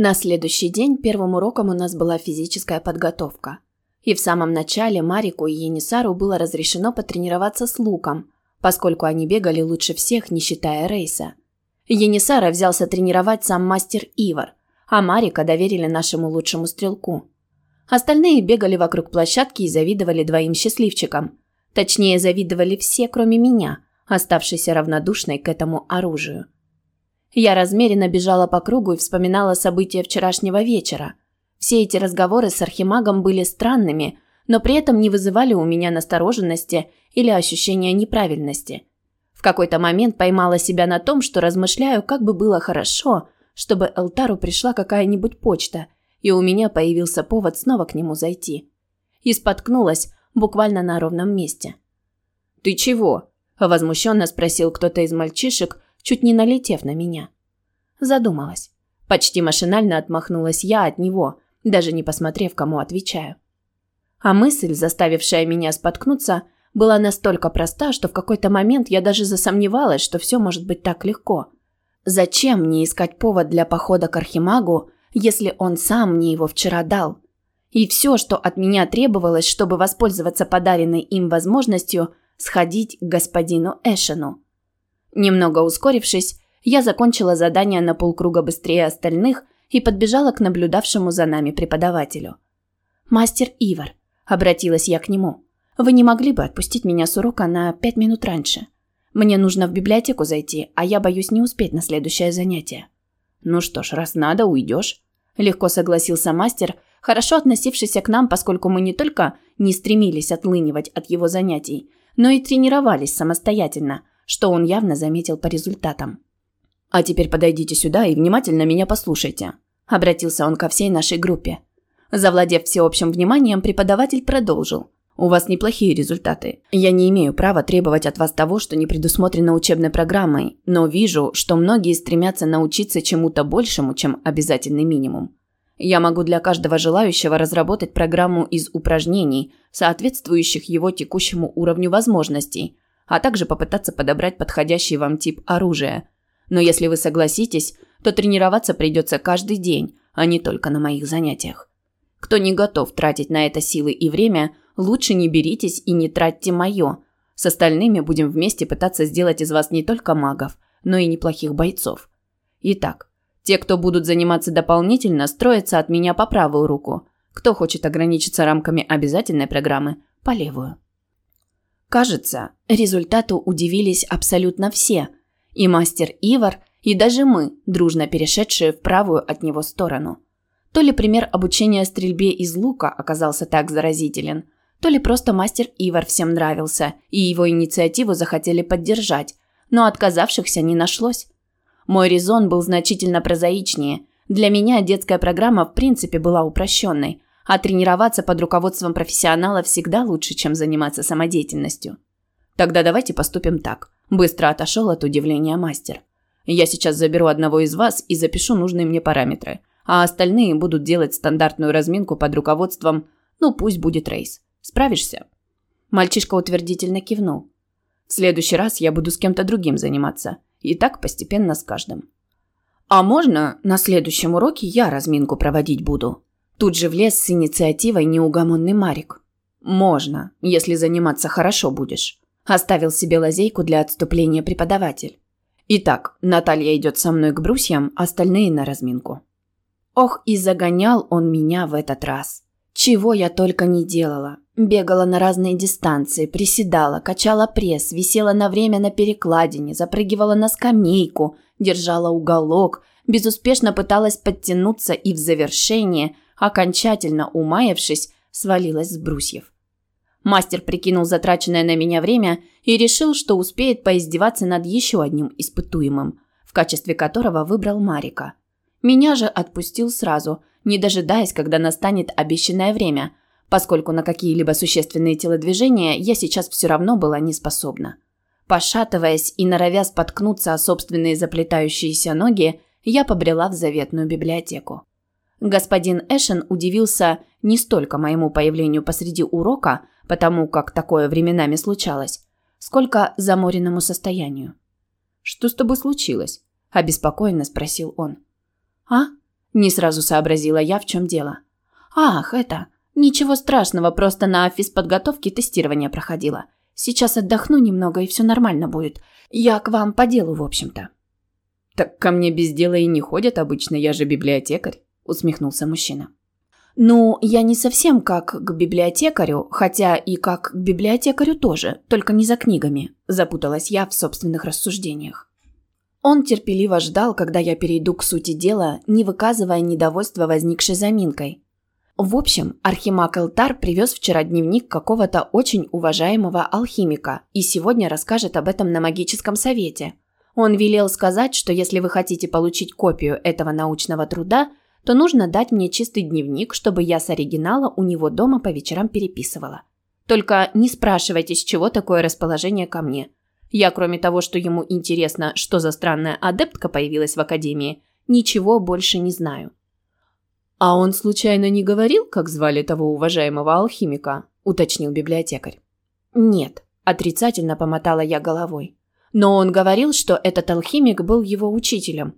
На следующий день первым уроком у нас была физическая подготовка. И в самом начале Марику и Енисару было разрешено потренироваться с луком, поскольку они бегали лучше всех, не считая рейса. Енисара взялся тренировать сам мастер Ивар, а Марика доверили нашему лучшему стрелку. Остальные бегали вокруг площадки и завидовали двоим счастливчикам. Точнее, завидовали все, кроме меня, оставшейся равнодушной к этому оружию. Я размеренно бежала по кругу и вспоминала события вчерашнего вечера. Все эти разговоры с архимагом были странными, но при этом не вызывали у меня настороженности или ощущения неправильности. В какой-то момент поймала себя на том, что размышляю, как бы было хорошо, чтобы Элтару пришла какая-нибудь почта, и у меня появился повод снова к нему зайти. И споткнулась буквально на ровном месте. «Ты чего?» – возмущенно спросил кто-то из мальчишек, чуть не налетев на меня. Задумалась. Почти машинально отмахнулась я от него, даже не посмотрев, кому отвечаю. А мысль, заставившая меня споткнуться, была настолько проста, что в какой-то момент я даже засомневалась, что все может быть так легко. Зачем мне искать повод для похода к Архимагу, если он сам мне его вчера дал? И все, что от меня требовалось, чтобы воспользоваться подаренной им возможностью, сходить к господину Эшену. Немного ускорившись, я закончила задание на полкруга быстрее остальных и подбежала к наблюдавшему за нами преподавателю. «Мастер Ивар», – обратилась я к нему, – «вы не могли бы отпустить меня с урока на пять минут раньше? Мне нужно в библиотеку зайти, а я боюсь не успеть на следующее занятие». «Ну что ж, раз надо, уйдешь», – легко согласился мастер, хорошо относившийся к нам, поскольку мы не только не стремились отлынивать от его занятий, но и тренировались самостоятельно – что он явно заметил по результатам. «А теперь подойдите сюда и внимательно меня послушайте», – обратился он ко всей нашей группе. Завладев всеобщим вниманием, преподаватель продолжил. «У вас неплохие результаты. Я не имею права требовать от вас того, что не предусмотрено учебной программой, но вижу, что многие стремятся научиться чему-то большему, чем обязательный минимум. Я могу для каждого желающего разработать программу из упражнений, соответствующих его текущему уровню возможностей – а также попытаться подобрать подходящий вам тип оружия. Но если вы согласитесь, то тренироваться придется каждый день, а не только на моих занятиях. Кто не готов тратить на это силы и время, лучше не беритесь и не тратьте мое. С остальными будем вместе пытаться сделать из вас не только магов, но и неплохих бойцов. Итак, те, кто будут заниматься дополнительно, строятся от меня по правую руку. Кто хочет ограничиться рамками обязательной программы – по левую. Кажется, результату удивились абсолютно все. И мастер Ивар, и даже мы, дружно перешедшие в правую от него сторону. То ли пример обучения стрельбе из лука оказался так заразителен, то ли просто мастер Ивар всем нравился, и его инициативу захотели поддержать, но отказавшихся не нашлось. Мой резон был значительно прозаичнее. Для меня детская программа в принципе была упрощенной – а тренироваться под руководством профессионала всегда лучше, чем заниматься самодеятельностью. Тогда давайте поступим так. Быстро отошел от удивления мастер. Я сейчас заберу одного из вас и запишу нужные мне параметры, а остальные будут делать стандартную разминку под руководством, ну пусть будет рейс. Справишься? Мальчишка утвердительно кивнул. В следующий раз я буду с кем-то другим заниматься. И так постепенно с каждым. А можно на следующем уроке я разминку проводить буду? Тут же влез с инициативой неугомонный Марик. «Можно, если заниматься хорошо будешь», – оставил себе лазейку для отступления преподаватель. «Итак, Наталья идет со мной к брусьям, остальные на разминку». Ох, и загонял он меня в этот раз. Чего я только не делала. Бегала на разные дистанции, приседала, качала пресс, висела на время на перекладине, запрыгивала на скамейку, держала уголок, безуспешно пыталась подтянуться и в завершение – окончательно умаявшись, свалилась с брусьев. Мастер прикинул затраченное на меня время и решил, что успеет поиздеваться над еще одним испытуемым, в качестве которого выбрал Марика. Меня же отпустил сразу, не дожидаясь, когда настанет обещанное время, поскольку на какие-либо существенные телодвижения я сейчас все равно была не способна. Пошатываясь и норовя споткнуться о собственные заплетающиеся ноги, я побрела в заветную библиотеку. Господин Эшен удивился не столько моему появлению посреди урока, потому как такое временами случалось, сколько заморенному состоянию. «Что с тобой случилось?» – обеспокоенно спросил он. «А?» Не сразу сообразила я, в чем дело. Ах, это... Ничего страшного, просто на физподготовке тестирование проходила. Сейчас отдохну немного, и все нормально будет. Я к вам по делу, в общем-то. Так ко мне без дела и не ходят обычно, я же библиотекарь, усмехнулся мужчина. Ну, я не совсем как к библиотекарю, хотя и как к библиотекарю тоже, только не за книгами, запуталась я в собственных рассуждениях. Он терпеливо ждал, когда я перейду к сути дела, не выказывая недовольства возникшей заминкой. В общем, Архимаг Элтар привез вчера дневник какого-то очень уважаемого алхимика и сегодня расскажет об этом на магическом совете. Он велел сказать, что если вы хотите получить копию этого научного труда, то нужно дать мне чистый дневник, чтобы я с оригинала у него дома по вечерам переписывала. Только не спрашивайте, с чего такое расположение ко мне. Я, кроме того, что ему интересно, что за странная адептка появилась в академии, ничего больше не знаю. «А он случайно не говорил, как звали того уважаемого алхимика?» – уточнил библиотекарь. «Нет», – отрицательно помотала я головой. «Но он говорил, что этот алхимик был его учителем».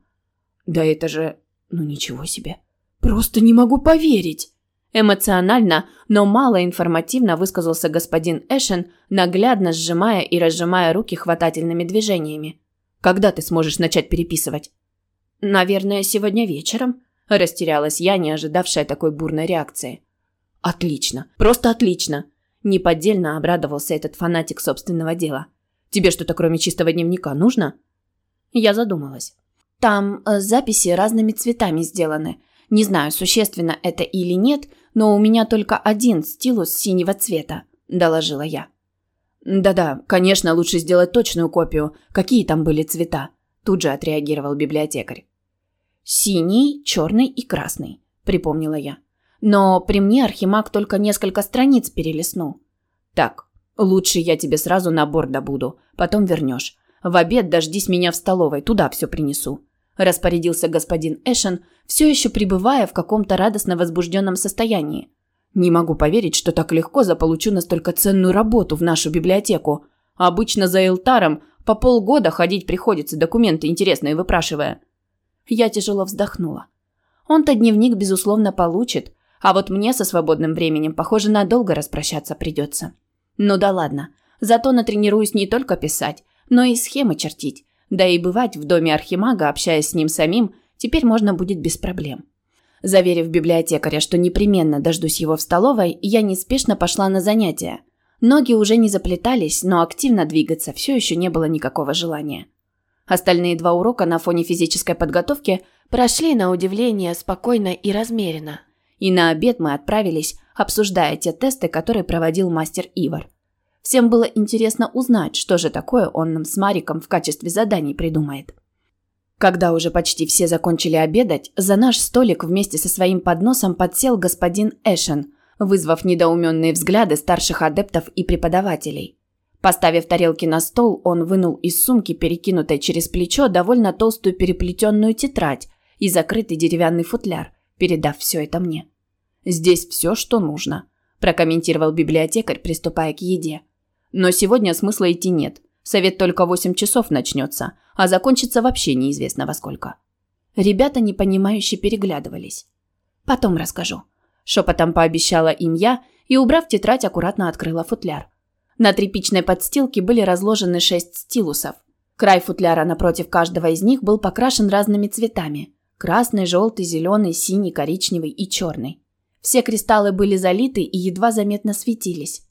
«Да это же... Ну ничего себе. Просто не могу поверить!» Эмоционально, но мало информативно высказался господин Эшен, наглядно сжимая и разжимая руки хватательными движениями. «Когда ты сможешь начать переписывать?» «Наверное, сегодня вечером», Растерялась я, не ожидавшая такой бурной реакции. «Отлично. Просто отлично!» Неподдельно обрадовался этот фанатик собственного дела. «Тебе что-то кроме чистого дневника нужно?» Я задумалась. «Там э, записи разными цветами сделаны. Не знаю, существенно это или нет, но у меня только один стилус синего цвета», – доложила я. «Да-да, конечно, лучше сделать точную копию. Какие там были цвета?» Тут же отреагировал библиотекарь. «Синий, черный и красный», – припомнила я. Но при мне Архимаг только несколько страниц перелистнул. «Так, лучше я тебе сразу набор добуду, потом вернешь. В обед дождись меня в столовой, туда все принесу», – распорядился господин Эшен, все еще пребывая в каком-то радостно возбужденном состоянии. «Не могу поверить, что так легко заполучу настолько ценную работу в нашу библиотеку. Обычно за Элтаром по полгода ходить приходится, документы интересные выпрашивая». Я тяжело вздохнула. Он-то дневник, безусловно, получит, а вот мне со свободным временем, похоже, надолго распрощаться придется. Ну да ладно, зато натренируюсь не только писать, но и схемы чертить. Да и бывать в доме архимага, общаясь с ним самим, теперь можно будет без проблем. Заверив библиотекаря, что непременно дождусь его в столовой, я неспешно пошла на занятия. Ноги уже не заплетались, но активно двигаться все еще не было никакого желания. Остальные два урока на фоне физической подготовки прошли на удивление спокойно и размеренно. И на обед мы отправились, обсуждая те тесты, которые проводил мастер Ивар. Всем было интересно узнать, что же такое он нам с Мариком в качестве заданий придумает. Когда уже почти все закончили обедать, за наш столик вместе со своим подносом подсел господин Эшен, вызвав недоуменные взгляды старших адептов и преподавателей. Поставив тарелки на стол, он вынул из сумки, перекинутой через плечо, довольно толстую переплетенную тетрадь и закрытый деревянный футляр, передав все это мне. «Здесь все, что нужно», – прокомментировал библиотекарь, приступая к еде. «Но сегодня смысла идти нет. Совет только восемь часов начнется, а закончится вообще неизвестно во сколько». Ребята непонимающе переглядывались. «Потом расскажу», – шепотом пообещала им я и, убрав тетрадь, аккуратно открыла футляр. На тряпичной подстилке были разложены шесть стилусов. Край футляра напротив каждого из них был покрашен разными цветами – красный, желтый, зеленый, синий, коричневый и черный. Все кристаллы были залиты и едва заметно светились.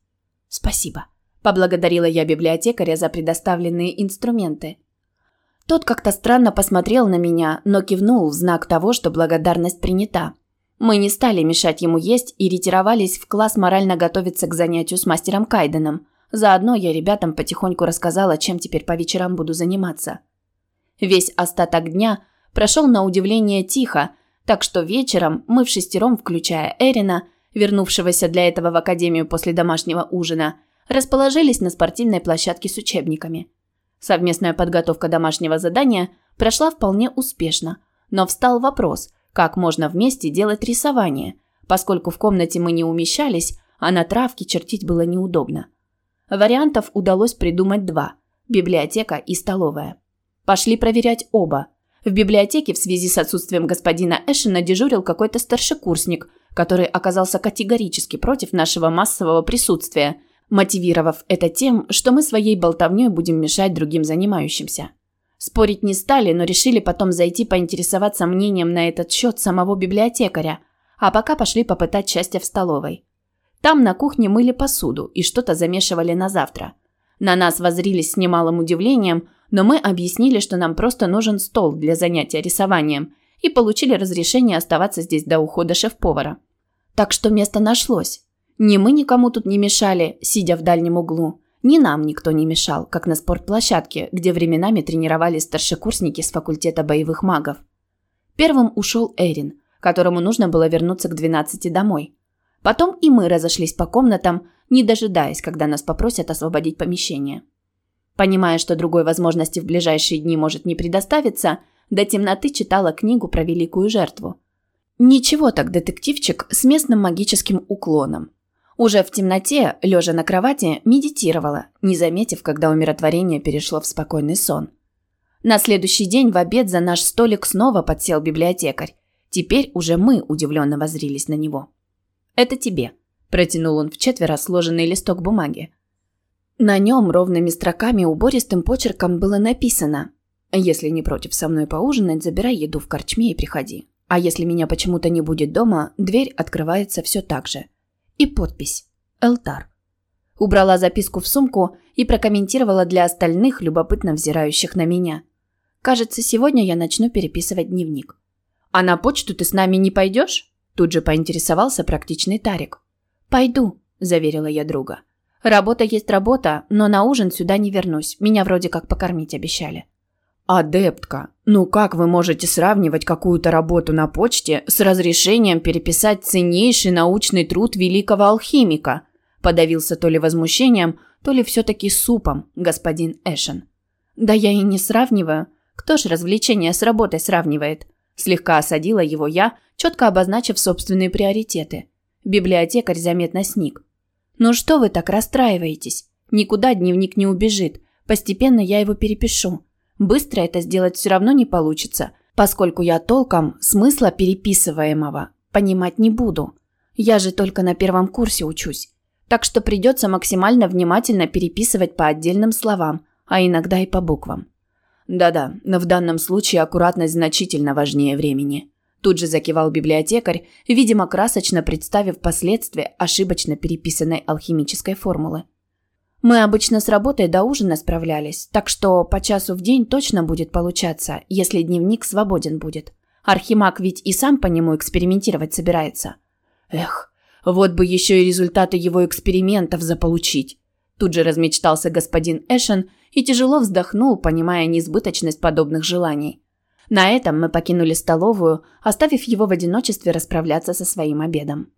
«Спасибо», – поблагодарила я библиотекаря за предоставленные инструменты. Тот как-то странно посмотрел на меня, но кивнул в знак того, что благодарность принята. Мы не стали мешать ему есть и ретировались в класс морально готовиться к занятию с мастером Кайденом – Заодно я ребятам потихоньку рассказала, чем теперь по вечерам буду заниматься. Весь остаток дня прошел на удивление тихо, так что вечером мы в шестером, включая Эрина, вернувшегося для этого в академию после домашнего ужина, расположились на спортивной площадке с учебниками. Совместная подготовка домашнего задания прошла вполне успешно, но встал вопрос, как можно вместе делать рисование, поскольку в комнате мы не умещались, а на травке чертить было неудобно. Вариантов удалось придумать два – библиотека и столовая. Пошли проверять оба. В библиотеке в связи с отсутствием господина Эшена дежурил какой-то старшекурсник, который оказался категорически против нашего массового присутствия, мотивировав это тем, что мы своей болтовней будем мешать другим занимающимся. Спорить не стали, но решили потом зайти поинтересоваться мнением на этот счет самого библиотекаря, а пока пошли попытать счастье в столовой. Там на кухне мыли посуду и что-то замешивали на завтра. На нас возрились с немалым удивлением, но мы объяснили, что нам просто нужен стол для занятия рисованием, и получили разрешение оставаться здесь до ухода шеф-повара. Так что место нашлось. Ни мы никому тут не мешали, сидя в дальнем углу, ни нам никто не мешал, как на спортплощадке, где временами тренировались старшекурсники с факультета боевых магов. Первым ушел Эрин, которому нужно было вернуться к 12 домой. Потом и мы разошлись по комнатам, не дожидаясь, когда нас попросят освободить помещение. Понимая, что другой возможности в ближайшие дни может не предоставиться, до темноты читала книгу про великую жертву. Ничего так детективчик с местным магическим уклоном. Уже в темноте, лежа на кровати, медитировала, не заметив, когда умиротворение перешло в спокойный сон. На следующий день в обед за наш столик снова подсел библиотекарь. Теперь уже мы удивленно воззрились на него. «Это тебе», – протянул он в четверо сложенный листок бумаги. На нем ровными строками убористым почерком было написано «Если не против со мной поужинать, забирай еду в корчме и приходи. А если меня почему-то не будет дома, дверь открывается все так же – и подпись «Элтар». Убрала записку в сумку и прокомментировала для остальных, любопытно взирающих на меня. Кажется, сегодня я начну переписывать дневник. «А на почту ты с нами не пойдешь?» Тут же поинтересовался практичный Тарик. «Пойду», – заверила я друга. «Работа есть работа, но на ужин сюда не вернусь. Меня вроде как покормить обещали». «Адептка, ну как вы можете сравнивать какую-то работу на почте с разрешением переписать ценнейший научный труд великого алхимика?» Подавился то ли возмущением, то ли все-таки супом господин Эшен. «Да я и не сравниваю. Кто ж развлечения с работой сравнивает?» Слегка осадила его я, четко обозначив собственные приоритеты. Библиотекарь заметно сник. «Ну что вы так расстраиваетесь? Никуда дневник не убежит. Постепенно я его перепишу. Быстро это сделать все равно не получится, поскольку я толком смысла переписываемого понимать не буду. Я же только на первом курсе учусь. Так что придется максимально внимательно переписывать по отдельным словам, а иногда и по буквам. Да-да, но в данном случае аккуратность значительно важнее времени. Тут же закивал библиотекарь, видимо, красочно представив последствия ошибочно переписанной алхимической формулы. Мы обычно с работой до ужина справлялись, так что по часу в день точно будет получаться, если дневник свободен будет. Архимаг ведь и сам по нему экспериментировать собирается. Эх, вот бы еще и результаты его экспериментов заполучить. Тут же размечтался господин Эшен и тяжело вздохнул, понимая несбыточность подобных желаний. На этом мы покинули столовую, оставив его в одиночестве расправляться со своим обедом.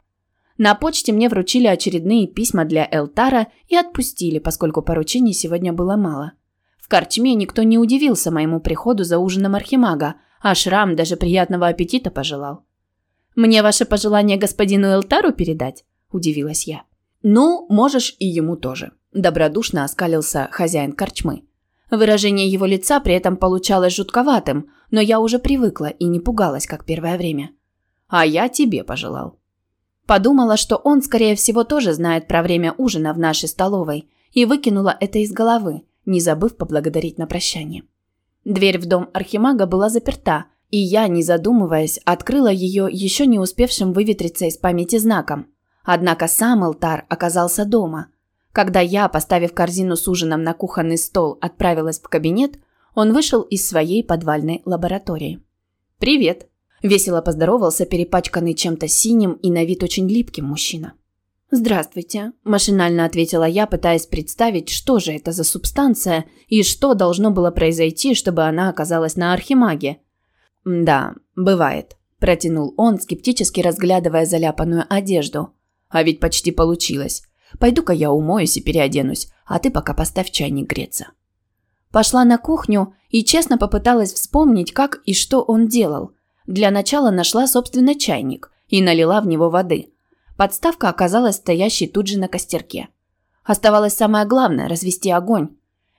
На почте мне вручили очередные письма для Элтара и отпустили, поскольку поручений сегодня было мало. В Корчме никто не удивился моему приходу за ужином Архимага, а Шрам даже приятного аппетита пожелал. «Мне ваше пожелание господину Элтару передать?» – удивилась я. «Ну, можешь и ему тоже», – добродушно оскалился хозяин Корчмы. Выражение его лица при этом получалось жутковатым, но я уже привыкла и не пугалась, как первое время. «А я тебе пожелал». Подумала, что он, скорее всего, тоже знает про время ужина в нашей столовой, и выкинула это из головы, не забыв поблагодарить на прощание. Дверь в дом Архимага была заперта, и я, не задумываясь, открыла ее еще не успевшим выветриться из памяти знаком. Однако сам алтар оказался дома. Когда я, поставив корзину с ужином на кухонный стол, отправилась в кабинет, он вышел из своей подвальной лаборатории. «Привет», Весело поздоровался перепачканный чем-то синим и на вид очень липким мужчина. «Здравствуйте», – машинально ответила я, пытаясь представить, что же это за субстанция и что должно было произойти, чтобы она оказалась на архимаге. «Да, бывает», – протянул он, скептически разглядывая заляпанную одежду. «А ведь почти получилось. Пойду-ка я умоюсь и переоденусь, а ты пока поставь чайник греться». Пошла на кухню и честно попыталась вспомнить, как и что он делал – для начала нашла, собственно, чайник и налила в него воды. Подставка оказалась стоящей тут же на костерке. Оставалось самое главное – развести огонь.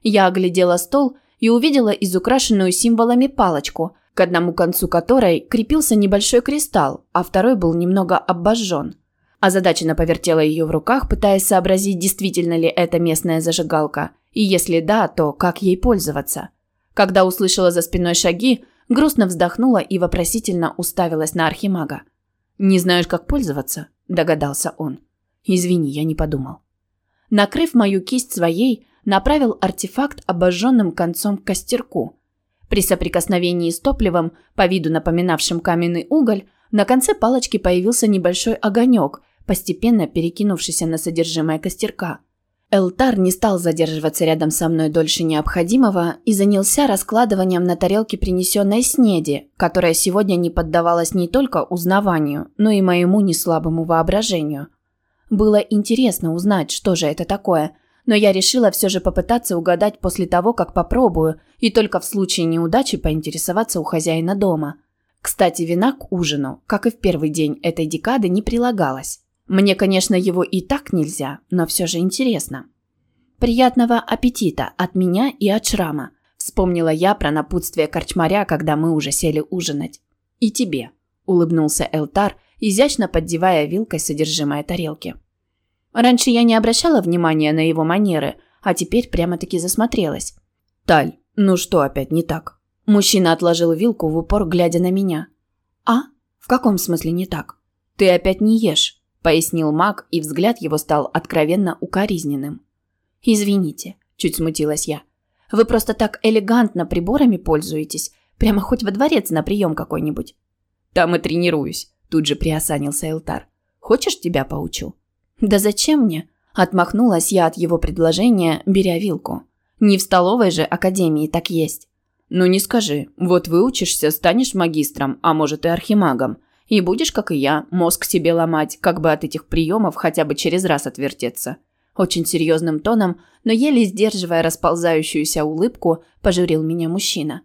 Я оглядела стол и увидела изукрашенную символами палочку, к одному концу которой крепился небольшой кристалл, а второй был немного обожжен. Озадаченно повертела ее в руках, пытаясь сообразить, действительно ли это местная зажигалка, и если да, то как ей пользоваться. Когда услышала за спиной шаги, грустно вздохнула и вопросительно уставилась на архимага. «Не знаешь, как пользоваться?» – догадался он. «Извини, я не подумал». Накрыв мою кисть своей, направил артефакт обожженным концом к костерку. При соприкосновении с топливом, по виду напоминавшим каменный уголь, на конце палочки появился небольшой огонек, постепенно перекинувшийся на содержимое костерка – Элтар не стал задерживаться рядом со мной дольше необходимого и занялся раскладыванием на тарелке принесенной снеди, которая сегодня не поддавалась не только узнаванию, но и моему неслабому воображению. Было интересно узнать, что же это такое, но я решила все же попытаться угадать после того, как попробую, и только в случае неудачи поинтересоваться у хозяина дома. Кстати, вина к ужину, как и в первый день этой декады, не прилагалось. Мне, конечно, его и так нельзя, но все же интересно. Приятного аппетита от меня и от шрама. Вспомнила я про напутствие корчмаря, когда мы уже сели ужинать. И тебе, улыбнулся Элтар, изящно поддевая вилкой содержимое тарелки. Раньше я не обращала внимания на его манеры, а теперь прямо-таки засмотрелась. Таль, ну что опять не так? Мужчина отложил вилку в упор, глядя на меня. А? В каком смысле не так? Ты опять не ешь пояснил маг, и взгляд его стал откровенно укоризненным. Извините, чуть смутилась я. Вы просто так элегантно приборами пользуетесь, прямо хоть во дворец на прием какой-нибудь. Там и тренируюсь, тут же приосанился Элтар. Хочешь, тебя поучу? Да зачем мне? Отмахнулась я от его предложения, беря вилку. Не в столовой же академии так есть. Ну не скажи, вот выучишься, станешь магистром, а может и архимагом. И будешь, как и я, мозг себе ломать, как бы от этих приемов хотя бы через раз отвертеться. Очень серьезным тоном, но еле сдерживая расползающуюся улыбку, пожурил меня мужчина.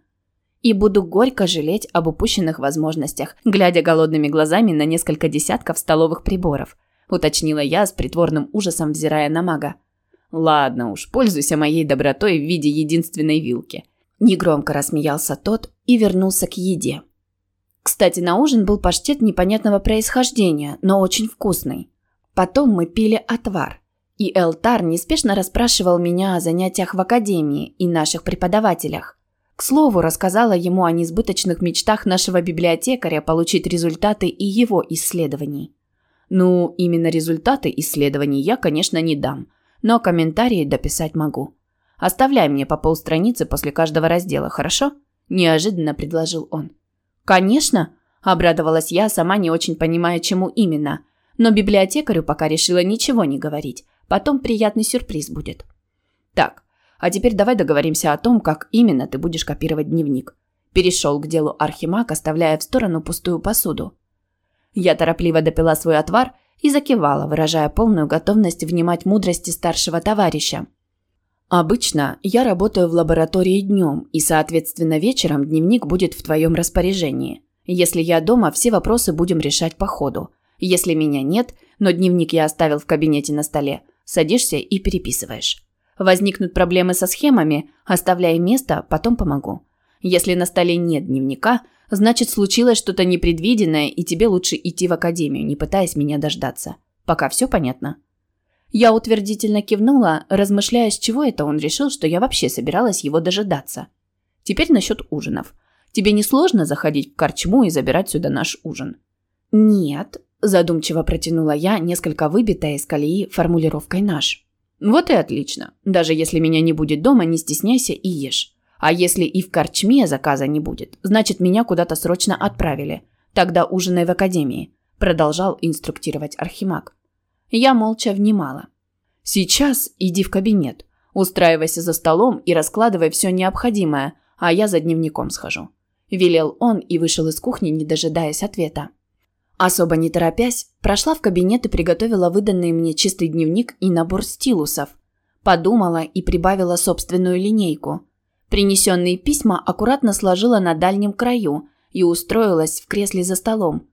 И буду горько жалеть об упущенных возможностях, глядя голодными глазами на несколько десятков столовых приборов, уточнила я с притворным ужасом, взирая на мага. Ладно уж, пользуйся моей добротой в виде единственной вилки. Негромко рассмеялся тот и вернулся к еде. Кстати, на ужин был паштет непонятного происхождения, но очень вкусный. Потом мы пили отвар. И Элтар неспешно расспрашивал меня о занятиях в академии и наших преподавателях. К слову, рассказала ему о несбыточных мечтах нашего библиотекаря получить результаты и его исследований. Ну, именно результаты исследований я, конечно, не дам, но комментарии дописать могу. Оставляй мне по полстраницы после каждого раздела, хорошо? Неожиданно предложил он. «Конечно!» – обрадовалась я, сама не очень понимая, чему именно. Но библиотекарю пока решила ничего не говорить. Потом приятный сюрприз будет. «Так, а теперь давай договоримся о том, как именно ты будешь копировать дневник». Перешел к делу Архимаг, оставляя в сторону пустую посуду. Я торопливо допила свой отвар и закивала, выражая полную готовность внимать мудрости старшего товарища. Обычно я работаю в лаборатории днем, и, соответственно, вечером дневник будет в твоем распоряжении. Если я дома, все вопросы будем решать по ходу. Если меня нет, но дневник я оставил в кабинете на столе, садишься и переписываешь. Возникнут проблемы со схемами, оставляй место, потом помогу. Если на столе нет дневника, значит случилось что-то непредвиденное, и тебе лучше идти в академию, не пытаясь меня дождаться. Пока все понятно? Я утвердительно кивнула, размышляя, с чего это он решил, что я вообще собиралась его дожидаться. Теперь насчет ужинов. Тебе не сложно заходить в корчму и забирать сюда наш ужин? Нет, задумчиво протянула я, несколько выбитая из колеи формулировкой «наш». Вот и отлично. Даже если меня не будет дома, не стесняйся и ешь. А если и в корчме заказа не будет, значит, меня куда-то срочно отправили. Тогда ужинай в академии, продолжал инструктировать Архимаг. Я молча внимала. «Сейчас иди в кабинет, устраивайся за столом и раскладывай все необходимое, а я за дневником схожу». Велел он и вышел из кухни, не дожидаясь ответа. Особо не торопясь, прошла в кабинет и приготовила выданный мне чистый дневник и набор стилусов. Подумала и прибавила собственную линейку. Принесенные письма аккуратно сложила на дальнем краю и устроилась в кресле за столом.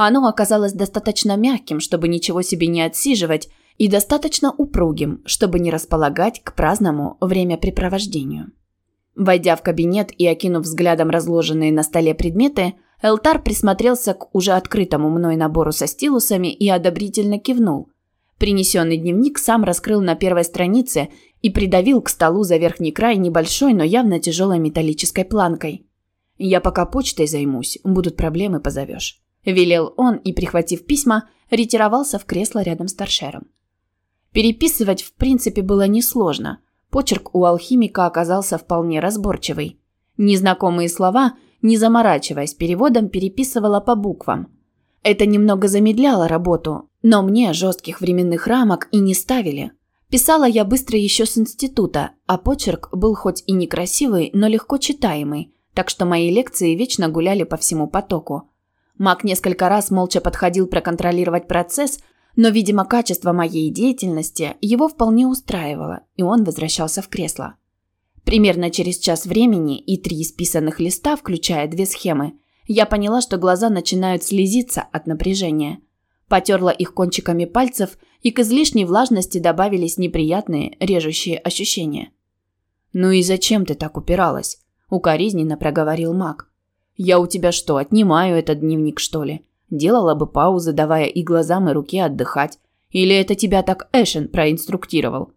Оно оказалось достаточно мягким, чтобы ничего себе не отсиживать, и достаточно упругим, чтобы не располагать к праздному времяпрепровождению. Войдя в кабинет и окинув взглядом разложенные на столе предметы, Элтар присмотрелся к уже открытому мной набору со стилусами и одобрительно кивнул. Принесенный дневник сам раскрыл на первой странице и придавил к столу за верхний край небольшой, но явно тяжелой металлической планкой. «Я пока почтой займусь, будут проблемы, позовешь», – велел он и, прихватив письма, ретировался в кресло рядом с торшером. Переписывать, в принципе, было несложно. Почерк у алхимика оказался вполне разборчивый. Незнакомые слова, не заморачиваясь переводом, переписывала по буквам. Это немного замедляло работу, но мне жестких временных рамок и не ставили. Писала я быстро еще с института, а почерк был хоть и некрасивый, но легко читаемый, так что мои лекции вечно гуляли по всему потоку. Мак несколько раз молча подходил проконтролировать процесс, но, видимо, качество моей деятельности его вполне устраивало, и он возвращался в кресло. Примерно через час времени и три исписанных листа, включая две схемы, я поняла, что глаза начинают слезиться от напряжения. Потерла их кончиками пальцев, и к излишней влажности добавились неприятные, режущие ощущения. «Ну и зачем ты так упиралась?» – укоризненно проговорил маг. «Я у тебя что, отнимаю этот дневник, что ли? Делала бы паузы, давая и глазам, и руке отдыхать. Или это тебя так Эшен проинструктировал?»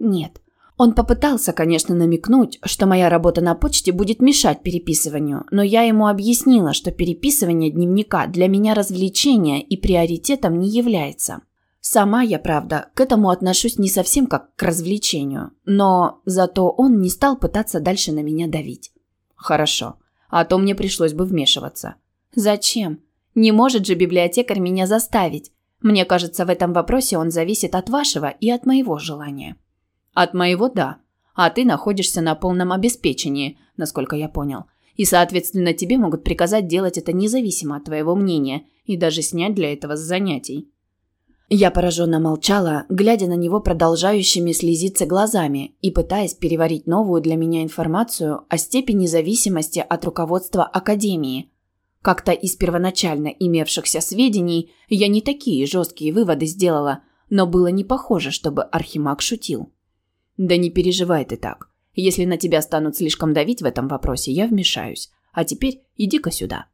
«Нет, он попытался, конечно, намекнуть, что моя работа на почте будет мешать переписыванию, но я ему объяснила, что переписывание дневника для меня развлечение и приоритетом не является. Сама я, правда, к этому отношусь не совсем как к развлечению, но зато он не стал пытаться дальше на меня давить. Хорошо, а то мне пришлось бы вмешиваться. Зачем? Не может же библиотекарь меня заставить. Мне кажется, в этом вопросе он зависит от вашего и от моего желания. От моего – да. А ты находишься на полном обеспечении, насколько я понял. И, соответственно, тебе могут приказать делать это независимо от твоего мнения и даже снять для этого с занятий. Я пораженно молчала, глядя на него продолжающими слезиться глазами и пытаясь переварить новую для меня информацию о степени зависимости от руководства Академии. Как-то из первоначально имевшихся сведений я не такие жесткие выводы сделала, но было не похоже, чтобы Архимаг шутил. Да не переживай ты так. Если на тебя станут слишком давить в этом вопросе, я вмешаюсь. А теперь иди-ка сюда.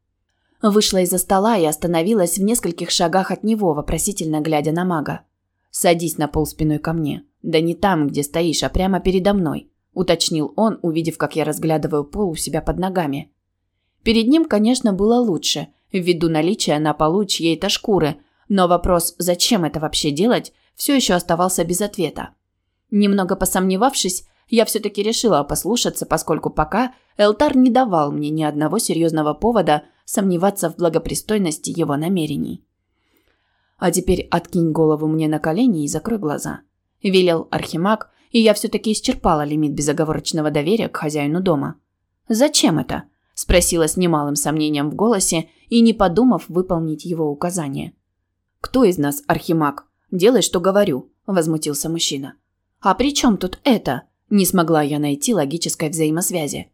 Вышла из-за стола и остановилась в нескольких шагах от него, вопросительно глядя на мага. Садись на пол спиной ко мне. Да не там, где стоишь, а прямо передо мной, уточнил он, увидев, как я разглядываю пол у себя под ногами. Перед ним, конечно, было лучше, ввиду наличия на полу чьей-то шкуры, но вопрос, зачем это вообще делать, все еще оставался без ответа. Немного посомневавшись, я все-таки решила послушаться, поскольку пока Элтар не давал мне ни одного серьезного повода сомневаться в благопристойности его намерений. «А теперь откинь голову мне на колени и закрой глаза», – велел Архимаг, и я все-таки исчерпала лимит безоговорочного доверия к хозяину дома. «Зачем это?» – спросила с немалым сомнением в голосе и, не подумав, выполнить его указание. «Кто из нас Архимаг? Делай, что говорю», – возмутился мужчина. «А при чем тут это?» Не смогла я найти логической взаимосвязи.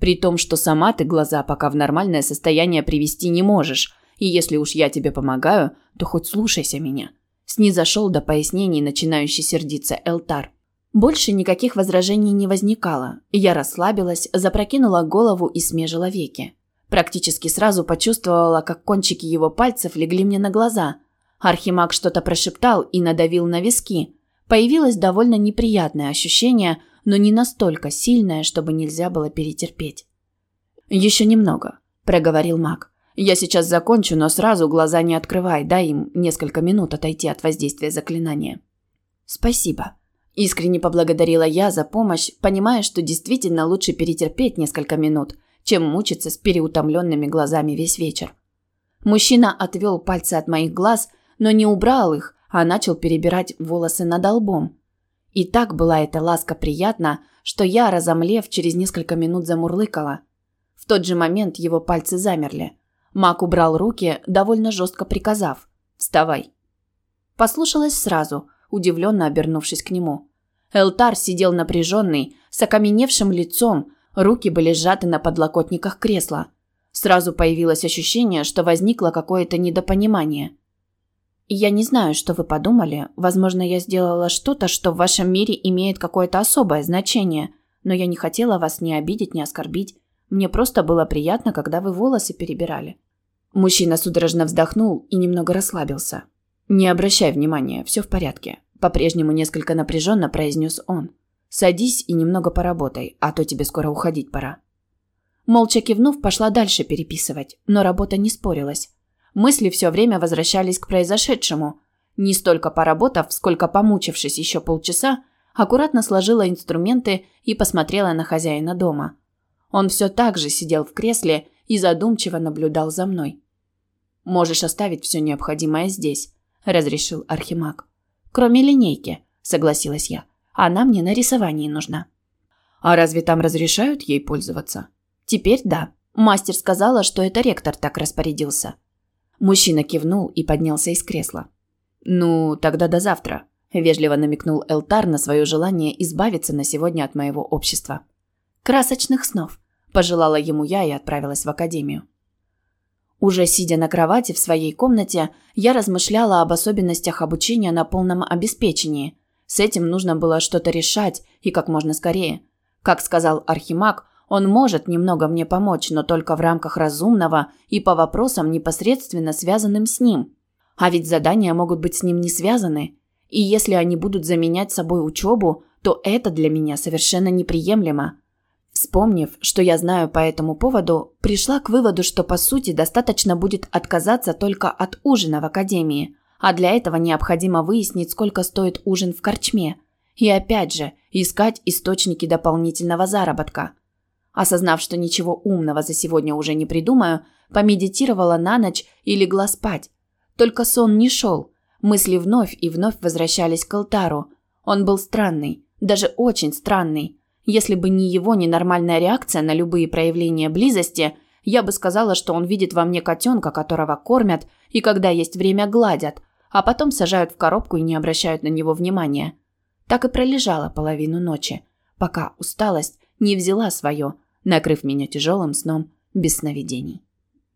При том, что сама ты глаза пока в нормальное состояние привести не можешь, и если уж я тебе помогаю, то хоть слушайся меня. Снизошел до пояснений начинающий сердиться Элтар. Больше никаких возражений не возникало. Я расслабилась, запрокинула голову и смежила веки. Практически сразу почувствовала, как кончики его пальцев легли мне на глаза. Архимаг что-то прошептал и надавил на виски – Появилось довольно неприятное ощущение, но не настолько сильное, чтобы нельзя было перетерпеть. «Еще немного», – проговорил маг. «Я сейчас закончу, но сразу глаза не открывай, дай им несколько минут отойти от воздействия заклинания». «Спасибо», – искренне поблагодарила я за помощь, понимая, что действительно лучше перетерпеть несколько минут, чем мучиться с переутомленными глазами весь вечер. Мужчина отвел пальцы от моих глаз, но не убрал их, а начал перебирать волосы над лбом. И так была эта ласка приятна, что я, разомлев, через несколько минут замурлыкала. В тот же момент его пальцы замерли. Мак убрал руки, довольно жестко приказав «Вставай». Послушалась сразу, удивленно обернувшись к нему. Элтар сидел напряженный, с окаменевшим лицом, руки были сжаты на подлокотниках кресла. Сразу появилось ощущение, что возникло какое-то недопонимание. Я не знаю, что вы подумали. Возможно, я сделала что-то, что в вашем мире имеет какое-то особое значение. но я не хотела вас ни обидеть, ни оскорбить. Мне просто было приятно, когда вы волосы перебирали». Мужчина судорожно вздохнул и немного расслабился. «Не обращай внимания, все в порядке», – по-прежнему несколько напряженно произнес он. «Садись и немного поработай, а то тебе скоро уходить пора». Молча кивнув, пошла дальше переписывать, но работа не спорилась. Мысли все время возвращались к произошедшему. Не столько поработав, сколько помучившись еще полчаса, аккуратно сложила инструменты и посмотрела на хозяина дома. Он все так же сидел в кресле и задумчиво наблюдал за мной. «Можешь оставить все необходимое здесь», – разрешил Архимаг. «Кроме линейки», – согласилась я. «Она мне на рисовании нужна». «А разве там разрешают ей пользоваться?» «Теперь да. Мастер сказала, что это ректор так распорядился». Мужчина кивнул и поднялся из кресла. «Ну, тогда до завтра», – вежливо намекнул Элтар на свое желание избавиться на сегодня от моего общества. «Красочных снов», – пожелала ему я и отправилась в академию. Уже сидя на кровати в своей комнате, я размышляла об особенностях обучения на полном обеспечении. С этим нужно было что-то решать и как можно скорее. Как сказал Архимаг, он может немного мне помочь, но только в рамках разумного и по вопросам, непосредственно связанным с ним. А ведь задания могут быть с ним не связаны. И если они будут заменять собой учебу, то это для меня совершенно неприемлемо. Вспомнив, что я знаю по этому поводу, пришла к выводу, что по сути достаточно будет отказаться только от ужина в академии, а для этого необходимо выяснить, сколько стоит ужин в корчме. И опять же, искать источники дополнительного заработка. Осознав, что ничего умного за сегодня уже не придумаю, помедитировала на ночь и легла спать. Только сон не шел. Мысли вновь и вновь возвращались к алтару. Он был странный, даже очень странный. Если бы не его ненормальная реакция на любые проявления близости, я бы сказала, что он видит во мне котенка, которого кормят и когда есть время гладят, а потом сажают в коробку и не обращают на него внимания. Так и пролежала половину ночи, пока усталость не взяла свое, накрыв меня тяжелым сном без сновидений.